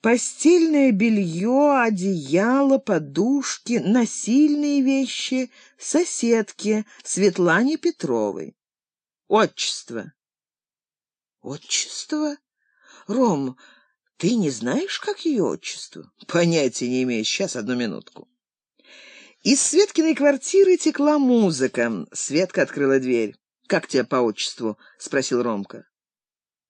Постельное белье, одеяло, подушки, насильные вещи соседки Светлане Петровой. Отчество. Отчество? Ром, ты не знаешь, как ее отчество? Понятия не имею. Сейчас, одну минутку. Из Светкиной квартиры текла музыка. Светка открыла дверь. «Как тебя по отчеству?» — спросил Ромка.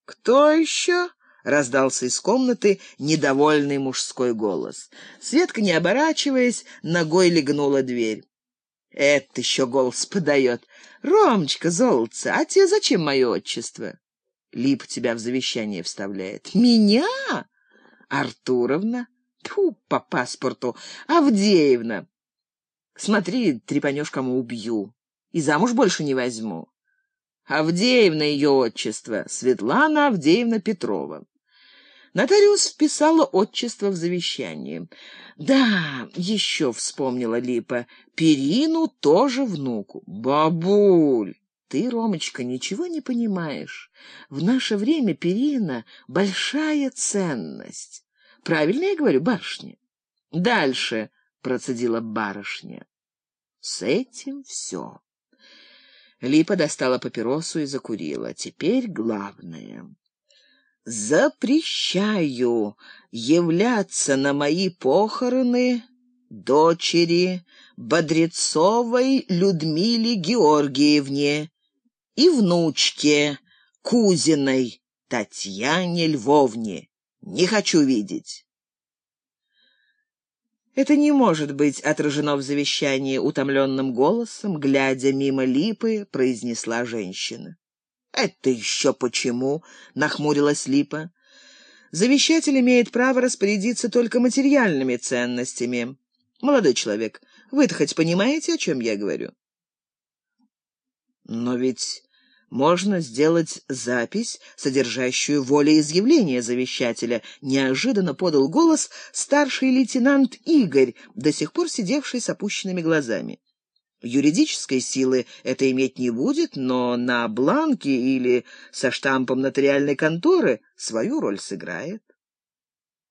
«Кто еще?» — раздался из комнаты недовольный мужской голос. Светка, не оборачиваясь, ногой легнула дверь. «Это еще голос подает. Ромочка, золотце, а тебе зачем мое отчество?» Лип тебя в завещание вставляет. «Меня? Артуровна? Тьфу, по паспорту. Авдеевна. Смотри, трепанешь, кому убью. И замуж больше не возьму. Авдеевна ее отчество, Светлана Авдеевна Петрова. Нотариус вписала отчество в завещание. Да, еще вспомнила Липа, Перину тоже внуку. Бабуль, ты, Ромочка, ничего не понимаешь. В наше время Перина — большая ценность. Правильно я говорю, барышня? Дальше, — процедила барышня. С этим все. Липа достала папиросу и закурила. Теперь главное. Запрещаю являться на мои похороны дочери Бодрецовой Людмиле Георгиевне и внучке Кузиной Татьяне Львовне. Не хочу видеть. Это не может быть отражено в завещании, утомленным голосом, глядя мимо липы, произнесла женщина. Это еще почему? нахмурилась липа. Завещатель имеет право распорядиться только материальными ценностями. Молодой человек, вы-то хоть понимаете, о чем я говорю? Но ведь можно сделать запись, содержащую волеизъявление завещателя, неожиданно подал голос старший лейтенант Игорь, до сих пор сидевший с опущенными глазами. Юридической силы это иметь не будет, но на бланке или со штампом нотариальной конторы свою роль сыграет.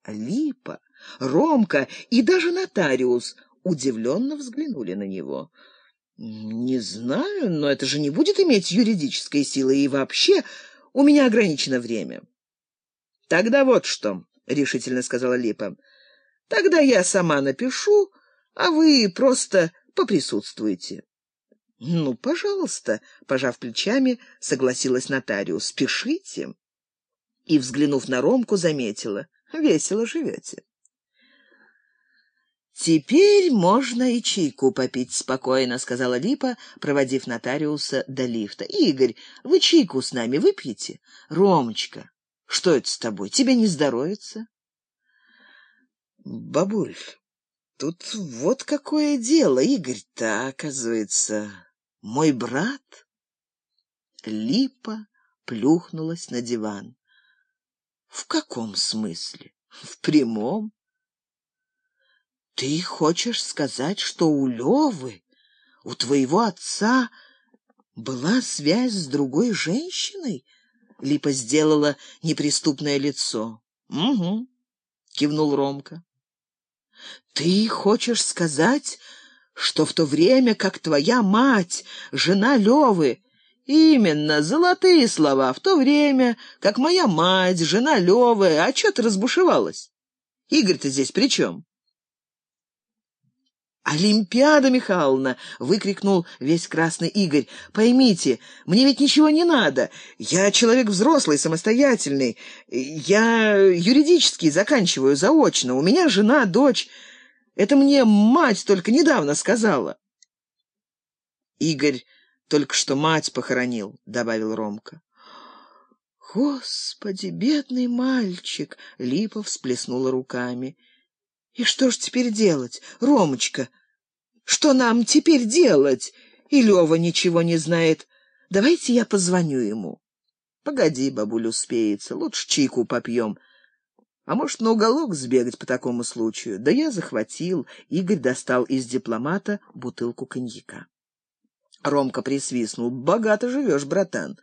Липа, Ромка и даже нотариус удивленно взглянули на него. «Не знаю, но это же не будет иметь юридической силы, и вообще у меня ограничено время». «Тогда вот что», — решительно сказала Липа. «Тогда я сама напишу, а вы просто поприсутствуете». «Ну, пожалуйста», — пожав плечами, согласилась нотариус. «Пишите». И, взглянув на Ромку, заметила. «Весело живете». «Теперь можно и чайку попить спокойно», — сказала Липа, проводив нотариуса до лифта. «Игорь, вы чайку с нами выпьете? Ромочка, что это с тобой? Тебе не здоровится?» «Бабуль, тут вот какое дело. Игорь-то, оказывается, мой брат». Липа плюхнулась на диван. «В каком смысле? В прямом?» Ты хочешь сказать, что у Левы, у твоего отца, была связь с другой женщиной? Липа сделала неприступное лицо. Угу, кивнул Ромка. Ты хочешь сказать, что в то время, как твоя мать, жена Левы, Именно, золотые слова. В то время, как моя мать, жена Левы, а что ты разбушевалась? Игорь-то здесь при чем? «Олимпиада Михайловна!» — выкрикнул весь красный Игорь. «Поймите, мне ведь ничего не надо. Я человек взрослый, самостоятельный. Я юридически заканчиваю заочно. У меня жена, дочь. Это мне мать только недавно сказала». «Игорь только что мать похоронил», — добавил Ромка. «Господи, бедный мальчик!» — Липа всплеснула руками. И что ж теперь делать, Ромочка? Что нам теперь делать? И Лева ничего не знает. Давайте я позвоню ему. Погоди, бабуль успеется, лучше чайку попьем. А может, на уголок сбегать по такому случаю? Да я захватил. Игорь достал из дипломата бутылку коньяка. Ромка присвистнул. Богато живешь, братан.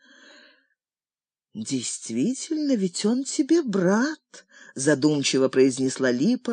Действительно, ведь он тебе брат, задумчиво произнесла Липа,